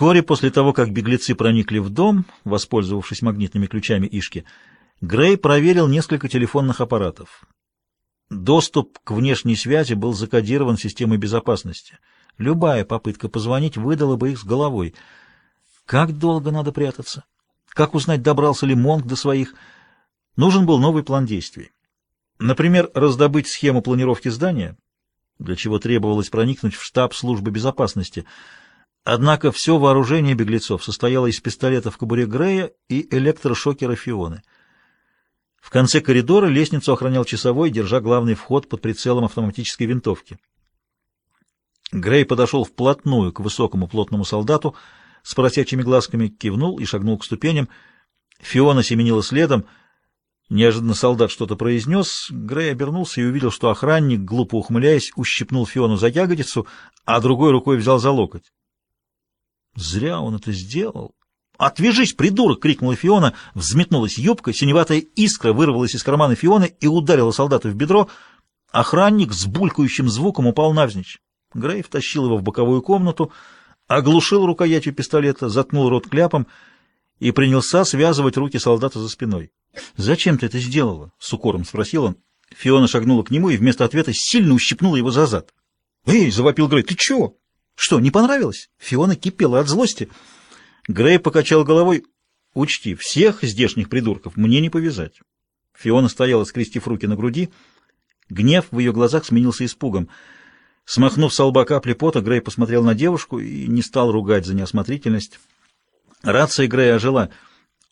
Вскоре после того, как беглецы проникли в дом, воспользовавшись магнитными ключами Ишки, Грей проверил несколько телефонных аппаратов. Доступ к внешней связи был закодирован системой безопасности. Любая попытка позвонить выдала бы их с головой. Как долго надо прятаться? Как узнать, добрался ли Монг до своих? Нужен был новый план действий. Например, раздобыть схему планировки здания, для чего требовалось проникнуть в штаб службы безопасности. Однако все вооружение беглецов состояло из пистолета в кобуре Грея и электрошокера Фионы. В конце коридора лестницу охранял часовой, держа главный вход под прицелом автоматической винтовки. Грей подошел вплотную к высокому плотному солдату с поросячьими глазками, кивнул и шагнул к ступеням. Фиона семенила следом — Неожиданно солдат что-то произнес, Грей обернулся и увидел, что охранник, глупо ухмыляясь, ущипнул Фиону за ягодицу, а другой рукой взял за локоть. Зря он это сделал. «Отвяжись, придурок!» — крикнула Фиона, взметнулась юбка, синеватая искра вырвалась из кармана Фионы и ударила солдата в бедро. Охранник с булькающим звуком упал навзничь. Грей втащил его в боковую комнату, оглушил рукоятью пистолета, заткнул рот кляпом и принялся связывать руки солдата за спиной. «Зачем ты это сделала?» — с укором спросил он. Фиона шагнула к нему и вместо ответа сильно ущипнула его за зад. «Эй!» — завопил Грей. «Ты чего?» «Что, не понравилось?» Фиона кипела от злости. Грей покачал головой. «Учти, всех здешних придурков мне не повязать». Фиона стояла, скрестив руки на груди. Гнев в ее глазах сменился испугом. Смахнув с лба капли пота, Грей посмотрел на девушку и не стал ругать за неосмотрительность. Рация Грея ожила —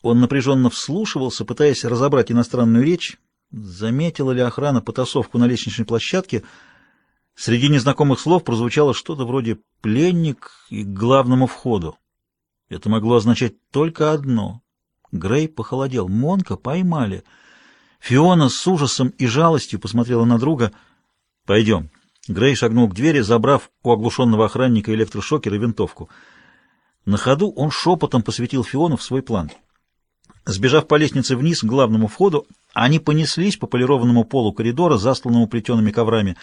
он напряженно вслушивался, пытаясь разобрать иностранную речь. Заметила ли охрана потасовку на лестничной площадке? Среди незнакомых слов прозвучало что-то вроде «пленник» и «к главному входу». Это могло означать только одно. Грей похолодел. Монка поймали. Фиона с ужасом и жалостью посмотрела на друга. «Пойдем». Грей шагнул к двери, забрав у оглушенного охранника электрошокер и винтовку. На ходу он шепотом посвятил Фиону в свой план — Сбежав по лестнице вниз к главному входу, они понеслись по полированному полу коридора, засланному плетеными коврами.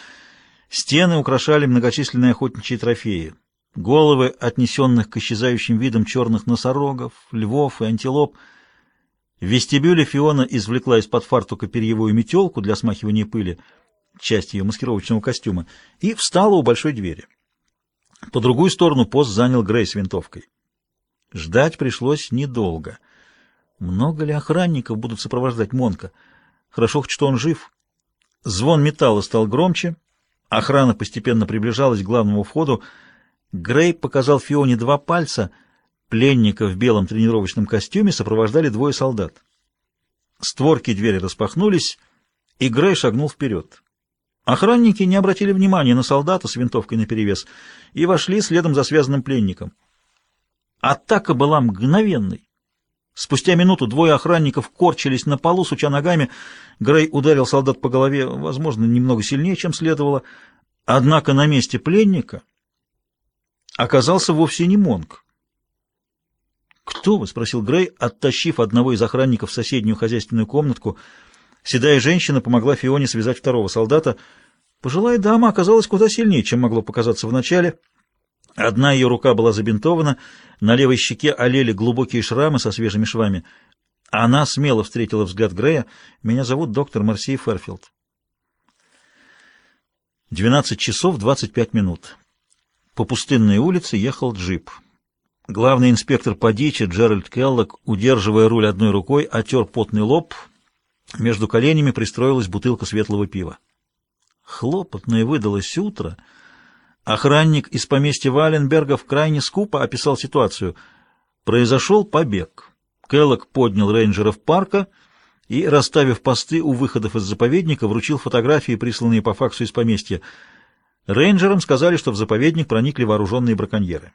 Стены украшали многочисленные охотничьи трофеи. Головы отнесенных к исчезающим видам черных носорогов, львов и антилоп. В вестибюле Фиона извлекла из-под фартука перьевую метелку для смахивания пыли, часть ее маскировочного костюма, и встала у большой двери. По другую сторону пост занял Грей с винтовкой. Ждать пришлось недолго — много ли охранников будут сопровождать Монка? Хорошо хоть, что он жив. Звон металла стал громче. Охрана постепенно приближалась к главному входу. Грей показал Фионе два пальца. Пленника в белом тренировочном костюме сопровождали двое солдат. Створки двери распахнулись, и Грей шагнул вперед. Охранники не обратили внимания на солдата с винтовкой наперевес и вошли следом за связанным пленником. Атака была мгновенной. Спустя минуту двое охранников корчились на полу, суча ногами. Грей ударил солдат по голове, возможно, немного сильнее, чем следовало. Однако на месте пленника оказался вовсе не Монг. «Кто вы?» — спросил Грей, оттащив одного из охранников в соседнюю хозяйственную комнатку. Седая женщина помогла Фионе связать второго солдата. Пожилая дама оказалась куда сильнее, чем могло показаться вначале — Одна ее рука была забинтована, на левой щеке олели глубокие шрамы со свежими швами. Она смело встретила взгляд Грея. «Меня зовут доктор Марсей Ферфилд». 12 часов 25 минут. По пустынной улице ехал джип. Главный инспектор по дичи Джеральд Келлок, удерживая руль одной рукой, отер потный лоб. Между коленями пристроилась бутылка светлого пива. Хлопотное выдалось утро — Охранник из поместья Валенбергов крайне скупо описал ситуацию. Произошел побег. Келлок поднял рейнджеров парка и, расставив посты у выходов из заповедника, вручил фотографии, присланные по факсу из поместья. Рейнджерам сказали, что в заповедник проникли вооруженные браконьеры.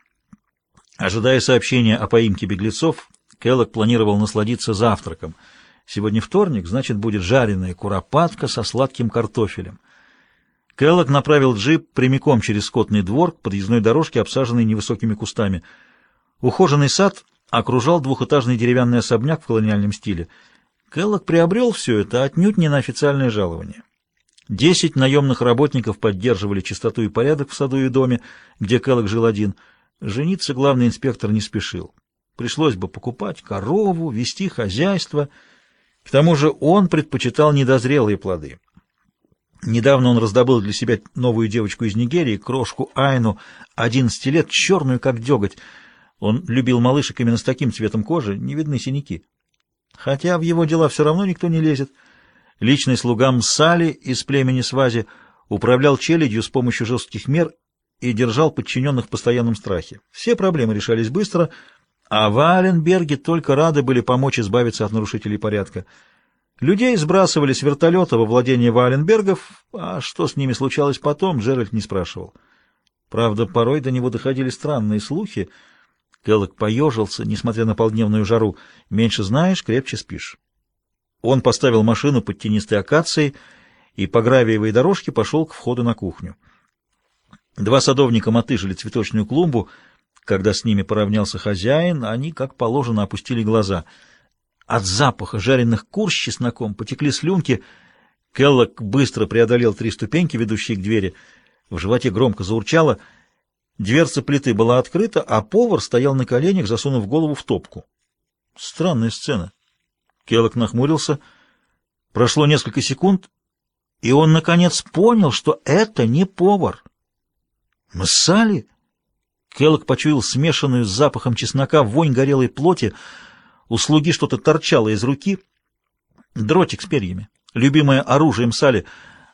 Ожидая сообщения о поимке беглецов, Келлок планировал насладиться завтраком. Сегодня вторник, значит, будет жареная куропатка со сладким картофелем. Келлог направил джип прямиком через скотный двор к подъездной дорожке, обсаженной невысокими кустами. Ухоженный сад окружал двухэтажный деревянный особняк в колониальном стиле. Келлог приобрел все это отнюдь не на официальное жалование. Десять наемных работников поддерживали чистоту и порядок в саду и доме, где Келлог жил один. Жениться главный инспектор не спешил. Пришлось бы покупать корову, вести хозяйство. К тому же он предпочитал недозрелые плоды. Недавно он раздобыл для себя новую девочку из Нигерии, крошку Айну, 11 лет, черную, как деготь. Он любил малышек именно с таким цветом кожи, не видны синяки. Хотя в его дела все равно никто не лезет. Личный слуга Мсали из племени Свази управлял челядью с помощью жестких мер и держал подчиненных в постоянном страхе. Все проблемы решались быстро, а в Аленберге только рады были помочь избавиться от нарушителей порядка. Людей сбрасывали с вертолета во владение Валенбергов, а что с ними случалось потом, Джеральд не спрашивал. Правда, порой до него доходили странные слухи. Келлок поежился, несмотря на полдневную жару. «Меньше знаешь, крепче спишь». Он поставил машину под тенистой акацией и по гравиевой дорожке пошел к входу на кухню. Два садовника мотыжили цветочную клумбу. Когда с ними поравнялся хозяин, они, как положено, опустили глаза — от запаха жареных кур с чесноком потекли слюнки. Келлок быстро преодолел три ступеньки, ведущие к двери. В животе громко заурчало. Дверца плиты была открыта, а повар стоял на коленях, засунув голову в топку. Странная сцена. Келлок нахмурился. Прошло несколько секунд, и он, наконец, понял, что это не повар. «Массали?» Келлок почуял смешанную с запахом чеснока вонь горелой плоти, у слуги что-то торчало из руки. Дротик с перьями. Любимое оружие Мсали.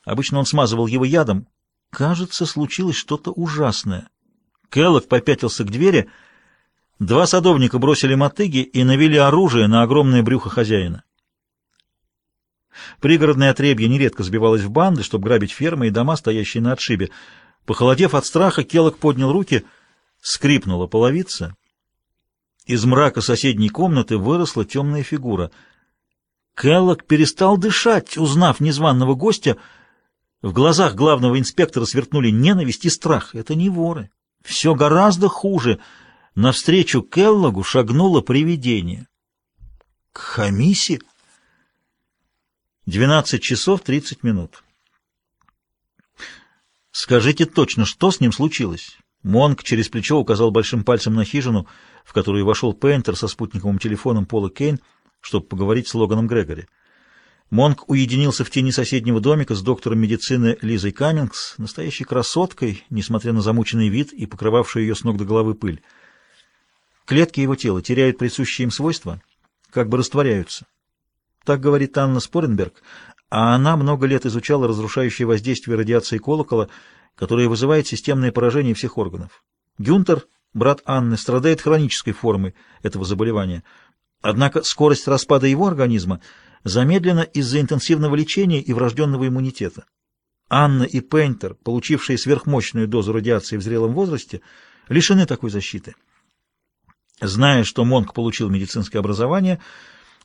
Обычно он смазывал его ядом. Кажется, случилось что-то ужасное. Келлог попятился к двери. Два садовника бросили мотыги и навели оружие на огромное брюхо хозяина. Пригородное отребье нередко сбивалось в банды, чтобы грабить фермы и дома, стоящие на отшибе. Похолодев от страха, Келлог поднял руки, скрипнула половица — из мрака соседней комнаты выросла темная фигура. Келлок перестал дышать, узнав незваного гостя. В глазах главного инспектора сверкнули ненависть и страх. Это не воры. Все гораздо хуже. Навстречу Келлогу шагнуло привидение. К Хамисе? Двенадцать часов тридцать минут. Скажите точно, что с ним случилось? Монк через плечо указал большим пальцем на хижину, в которую вошел Пейнтер со спутниковым телефоном Пола Кейн, чтобы поговорить с Логаном Грегори. Монк уединился в тени соседнего домика с доктором медицины Лизой Каммингс, настоящей красоткой, несмотря на замученный вид и покрывавшую ее с ног до головы пыль. Клетки его тела теряют присущие им свойства, как бы растворяются. Так говорит Анна Споренберг, а она много лет изучала разрушающее воздействие радиации колокола, которое вызывает системное поражение всех органов. Гюнтер, брат Анны, страдает хронической формой этого заболевания. Однако скорость распада его организма замедлена из-за интенсивного лечения и врожденного иммунитета. Анна и Пейнтер, получившие сверхмощную дозу радиации в зрелом возрасте, лишены такой защиты. Зная, что Монк получил медицинское образование,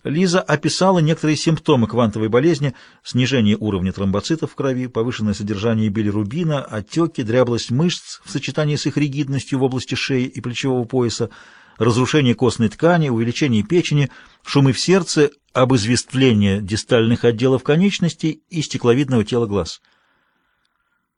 Лиза описала некоторые симптомы квантовой болезни, снижение уровня тромбоцитов в крови, повышенное содержание билирубина, отеки, дряблость мышц в сочетании с их ригидностью в области шеи и плечевого пояса, разрушение костной ткани, увеличение печени, шумы в сердце, обызвествление дистальных отделов конечностей и стекловидного тела глаз.